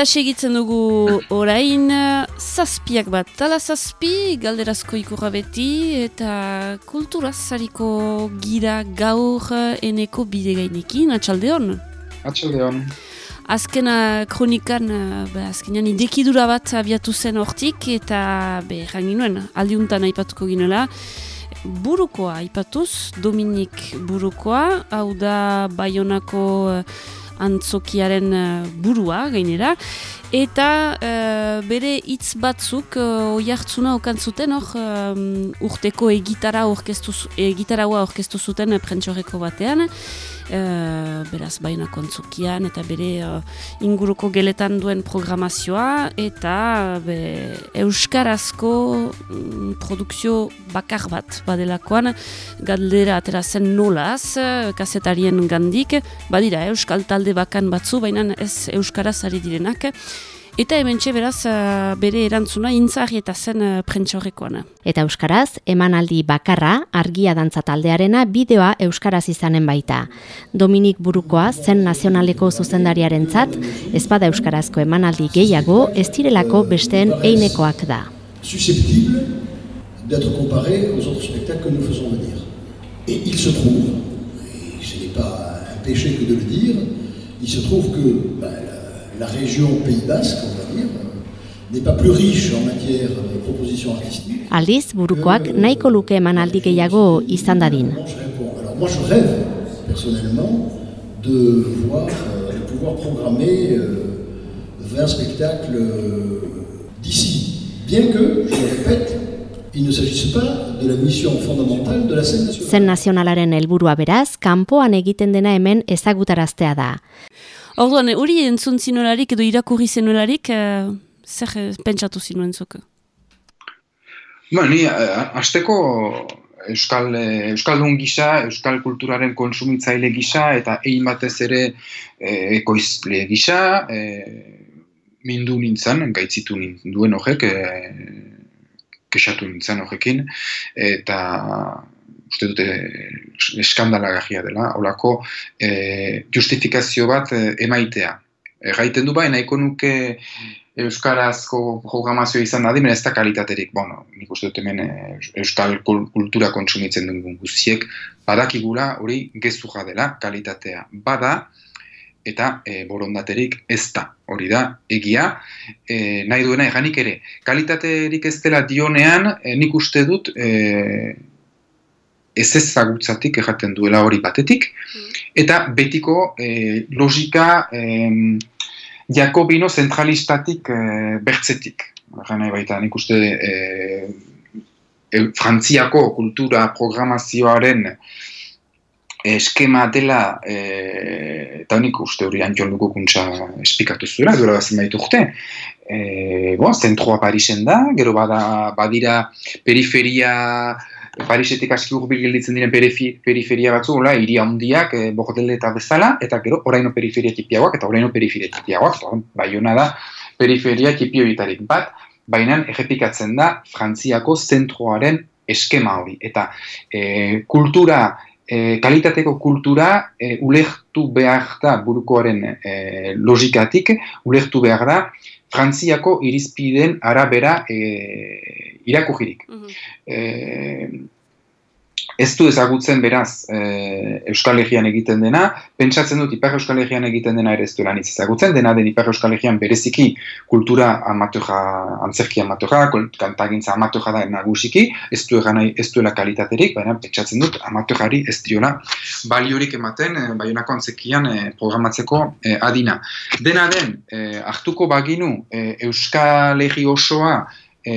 Eta segitzen dugu orain zazpiak bat. Tala zazpi, galderazko ikurra beti, eta kulturaz zariko gira gaur eneko bide gainekin, atxalde hon? Atxalde hon. Azken kronikan, be, azkenean idekidura bat abiatu zen hortik, eta be, nuen, aldiuntan aipatuko ginela, burukoa aipatuz, Dominik burukoa, hau da Bayonako antzokiaren uh, burua gainera eta uh, bere hitz batzuk uh, oihartzuna okantzuten hor urteko egitara orkestu orkestu zuten prentsoreko batean. Uh, beraz baina kontzukian eta bere inguruko geletan duen programazioa eta be, euskarazko um, produkzio bakar bat badelakoan galdera atera zen nolaz kasetarien gandik. Badira euskal talde bakan batzu baina ez euskaraz ari direnak Eta hemen beraz uh, bere erantzuna intzari eta zen uh, prentxorrekoana. Eta Euskaraz, emanaldi bakarra, argia dantza taldearena bideoa Euskaraz izanen baita. Dominik Burukoa zen nazionaleko zuzendariaren zat, ezpada Euskarazko emanaldi gehiago, ez direlako besteen einekoak da. Susceptible d'être comparé aux autres spectacles que nous faisons venir. Et il se trouve, et ce n'est pas un péché que de le dire, il se trouve que la région Pays Basque, on va dire, n'est pas plus riche en matière de propositions artistiques. Aldiz, burukoak nahiko luke emanaldi gehiago izan dadin. Alors moi je rêve personnellement de voir euh, de pouvoir programmer euh, 20 spectacles euh, d'ici. Bien que, je le répète, il ne s'agisse pas de la mission fondamentale de la scène nationale. Zen nazionalaren helburua beraz, kanpoan egiten dena hemen ezagutaraztea da. Orduan, hori entzun zinularik edo irakurri zinularik, uh, zer eh, pentsatu zinuen zuke? Ba, ni, azteko eh, Euskal, Euskaldun gisa, Euskal kulturaren konsumitzaile gisa, eta egin batez ere e, ekoizle gisa, e, mindu nintzen, gaitzitu duen horrek, e, kesatu nintzen horrekin, eta uste dute eskandalagarria dela, holako e, justifikazio bat e, emaitea. Gaiten du bai, nahiko nuke Euskarazko programazio izan da, ez da kalitaterik, bueno, nik uste dut hemen Euskal kultura kontsumitzen dugun guziek, badakigula hori gezurra dela kalitatea. Bada, eta e, borondaterik ez da, hori da, egia, e, nahi duena eganik ere. Kalitaterik ez dela dionean, e, nik uste dut, e, ez ezagutzatik erraten duela hori batetik, mm. eta betiko e, logika e, jakobino zentralistatik e, bertzetik. Gana baita, nik uste e, e, frantziako kultura programazioaren eskema dela e, eta nik uste hori antxon dugu kuntza espikatu zuela, duela bazen baitu urte. E, bo, zentroa Parisen da, gero bada, badira periferia Parisetik aski urbil gelditzen diren periferia batzu, hola, hiri handiak, e, eta bezala, eta gero, oraino periferia tipiagoak, eta oraino periferia tipiagoak, bai hona da, periferia tipioitarik bat, baina egepikatzen da Frantziako zentroaren eskema hori. Eta e, kultura, e, kalitateko kultura, e, ulektu behar da burukoaren e, logikatik, ulektu behar da, Frantziako irizpiden arabera e, irakujirik. Mm -hmm. Ez du ezagutzen beraz e, Euskal Herrian egiten dena, pentsatzen dut Ipar Euskal Herrian egiten dena ere ez du lan ezagutzen, dena den Ipar Euskal Herrian bereziki kultura amatoja, antzerki amatoja, kantagintza amatoja da nagusiki, ez du egan ez duela kalitaterik, baina pentsatzen dut amatojari ez diola baliorik ematen, e, baionako antzekian e, programatzeko adina. Dena den, e, hartuko baginu e, Euskal Herri osoa e,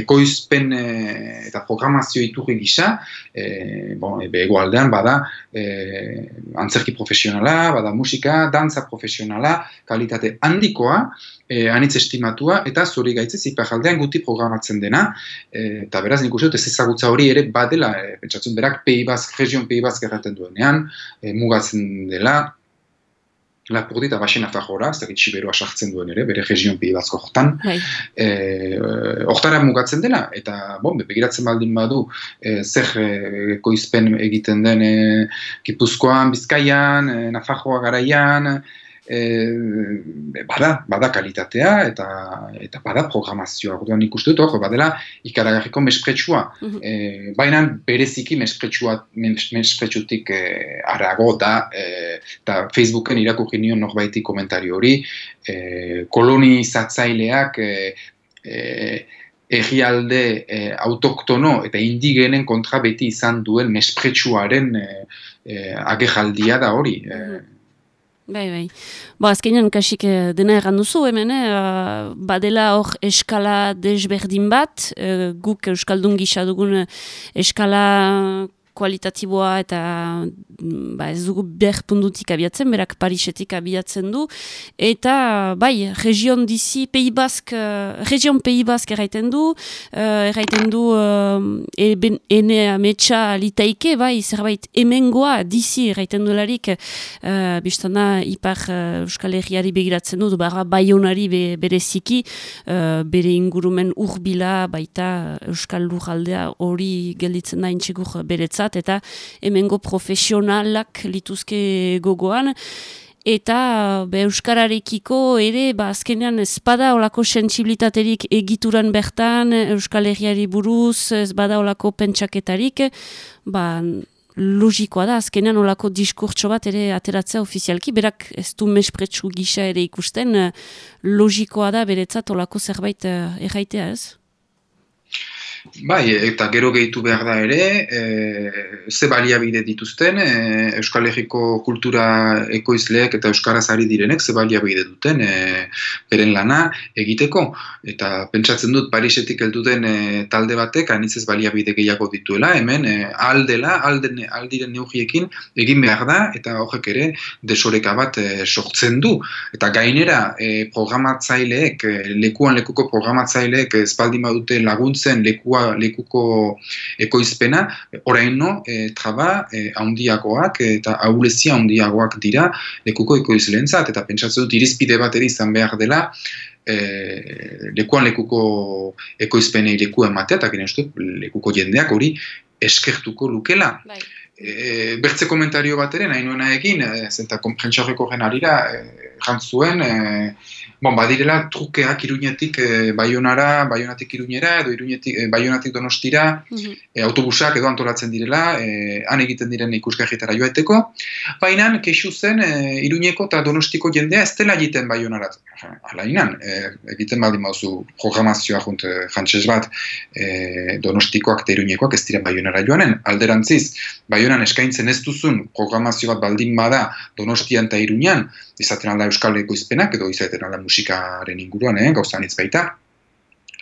ekoizpen e, eta programazio iturri gisa, e, bon, ebe egoaldean bada e, antzerki profesionala, bada musika, dantza profesionala, kalitate handikoa, e, anitz estimatua, eta zori gaitzez iparaldean guti programatzen dena, e, eta beraz nik uste dut ez ezagutza hori ere badela, e, pentsatzen berak Pei Bask, region Pei Bask erraten duenean, e, mugatzen dela, lapurdi eta baxena fajora, ez dakit siberoa sartzen duen ere, bere region pide batzko hortan. Bai. E, hortara mugatzen dela, eta bon, begiratzen baldin badu, e, zer e, koizpen egiten den e, Gipuzkoan, Bizkaian, e, Nafajoa garaian, e, bada, bada kalitatea eta eta bada programazioa. Orduan ikusten dut, hor, badela ikaragarriko mespretsua. Mm -hmm. Baina bereziki mespretsua, mespretsutik e, arago da, eta Facebooken irakurri nion norbaiti komentario hori, e, kolonizatzaileak e, e, egialde e, autoktono eta indigenen kontra beti izan duen mespretsuaren e, e, agejaldia da hori. E. Mhm. Bai, bai. Bo, azkenean, kasik dena erran duzu, hemen, eh? badela hor eskala desberdin bat, guk euskaldun gisa dugun eskala kualitatiboa eta mm, ba, ez dugu behar pundutik abiatzen, berak Parisetik abiatzen du, eta bai, region dizi, Pei Bask, uh, region Pei Bask erraiten du, uh, erraiten du uh, ene ametsa litaike, bai, zerbait emengoa dizi erraiten du larik, uh, biztana ipar uh, Euskal Herriari begiratzen du, barra baionari be, bereziki, uh, bere ingurumen urbila, baita Euskal Lujaldea hori gelditzen da intxegur beretza, eta hemengo profesionalak lituzke gogoan. Eta be, euskararekiko ere ba azkenean ezpada olako sentsibilitaterik egituran bertan euskal herriari buruz ez bada olako pentsaketarik ba logikoa da azkenean olako diskurtso bat ere ateratzea ofizialki berak ez du mespretsu gisa ere ikusten logikoa da beretzat olako zerbait uh, erraitea ez Bai, eta gero gehitu behar da ere, e, ze baliabide dituzten, e, Euskal Herriko kultura ekoizleek eta Euskaraz ari direnek ze baliabide duten e, beren lana egiteko. Eta pentsatzen dut Parisetik helduten e, talde batek anitzez baliabide gehiago dituela, hemen e, aldela, alden, aldiren neugiekin egin behar da, eta horrek ere desoreka bat e, sortzen du. Eta gainera e, programatzaileek, lekuan lekuko programatzaileek espaldin badute laguntzen leku lekua, lekuko ekoizpena, oraino e, traba e, handiagoak eta aulezia handiagoak dira lekuko ekoizleentzat eta pentsatzen dut irizpide bat ere izan behar dela e, lekuan lekuko ekoizpenei leku ematea eta gine lekuko jendeak hori eskertuko lukela. Bai. E, bertze komentario bat ere, nahi nuena egin, e, zenta komprentxarreko genarira, e, jantzuen, e, Bon, badirela trukeak iruñetik e, baionara, baionatik iruñera, edo iruñetik, e, baionatik donostira, mm autobusak edo antolatzen direla, e, han egiten diren ikusgahitara joeteko. Baina, kexu zen, e, iruñeko eta donostiko jendea ez dela egiten baionara. Hala inan, e, egiten baldin mauzu programazioa junt jantzez bat, e, donostikoak eta iruñekoak ez diren baionara joanen. Alderantziz, baionan eskaintzen ez duzun programazio bat baldin bada donostian eta iruñan, izaten alda euskal ekoizpenak edo izaten alda musikaren inguruan, eh, gauzan hitz baita,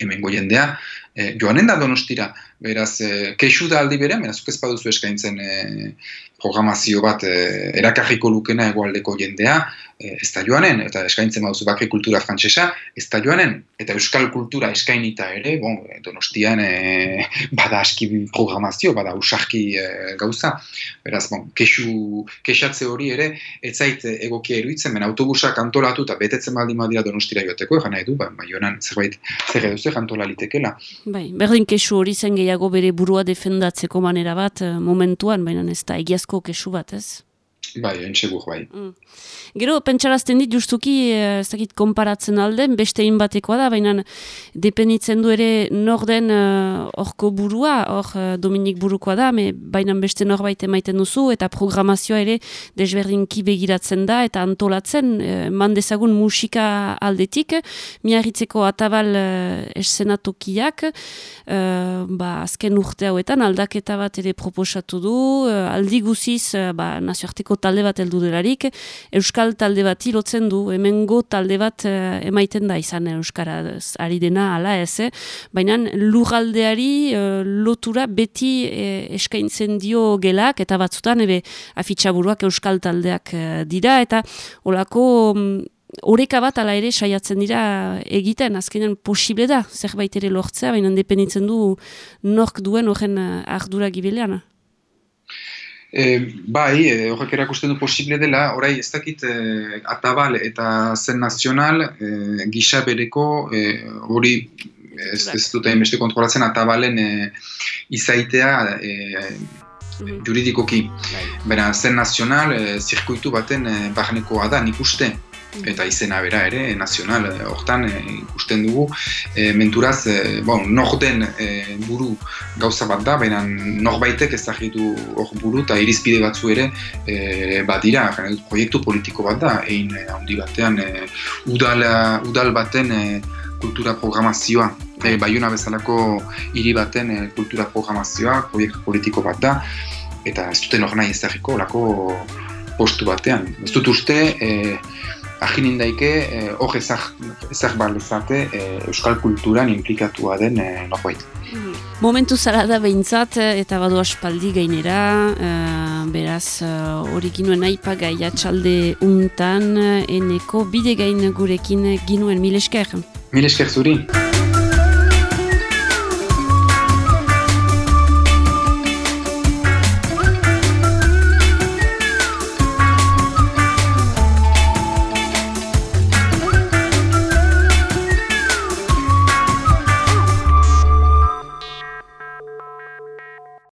hemen jendea, eh, joanen da donostira, beraz, eh, kexu da aldi berean, beraz, ez baduzu eskaintzen eh, programazio bat eh, erakarriko lukena egualdeko jendea, eh, ez da joanen, eta eskaintzen baduzu bakri kultura frantsesa, ez da joanen, eta euskal kultura eskainita ere, bon, donostian eh, bada aski programazio, bada usarki eh, gauza, beraz, bon, kexu, kexatze hori ere, ez zait egokia eruitzen, ben autobusak antolatu eta betetzen baldin badira donostira joateko, egan nahi du, ba, joanan zerbait zer edo zer antola litekela. Bai, berdin kexu hori zen gehiago bere burua defendatzeko manera bat eh, momentuan, baina ez da egiazko kesu bat, ez? Bai, entxegur, bai. Mm. Gero, pentsarazten dit, justuki, eh, ez dakit, konparatzen alden, beste batekoa da, baina dependitzen du ere nor den eh, horko burua, hor uh, Dominik burukoa da, baina beste norbait emaiten duzu, eta programazioa ere desberdinki begiratzen da, eta antolatzen, uh, mandezagun musika aldetik, miarritzeko atabal uh, esenatokiak, uh, ba, azken urte hauetan, aldaketa bat ere proposatu du, uh, aldi guziz, uh, ba, nazioarteko talde bat heldu delarik, euskal talde bat ilotzen du, hemengo talde bat uh, emaiten da izan euskara ari dena ala ez, eh? baina lugaldeari uh, lotura beti eh, eskaintzen dio gelak eta batzutan ebe afitxaburuak euskal taldeak dira eta olako um, Oreka bat ala ere saiatzen dira egiten, azkenean posible da, zerbait ere lortzea, baina dependitzen du nork duen horren ardura gibelean. E, bai, e, horrek erakusten du posible dela, orai ez dakit e, atabal eta zen nazional e, gisa bereko hori ez, ez dut beste kontrolatzen atabalen e, izaitea e, juridikoki. Bai. Bera, zen nazional e, zirkuitu baten e, barnekoa da, nik uste. Eta izena bera ere, nazional, hortan ikusten dugu. E, menturaz, e, bon, den e, buru gauza bat da, baina norbaitek ezagitu hor buru eta irizpide batzu ere e, badira, proiektu politiko bat da, egin handi batean, e, udala, udal baten e, kultura programazioa. E, Baiuna bezalako hiri baten e, kultura programazioa, proiektu politiko bat da, eta ez duten hor nahi ezagiko, lako postu batean. Ez dut uste, e, ahinin daike, e, hor ezag, ezag balezate e, euskal kulturan implikatua den e, norbait. Momentu zara da behintzat eta badu aspaldi gainera, e, beraz hori uh, ginuen aipa gai atxalde untan eneko bide gain gurekin ginuen mil esker. Mil esker zuri.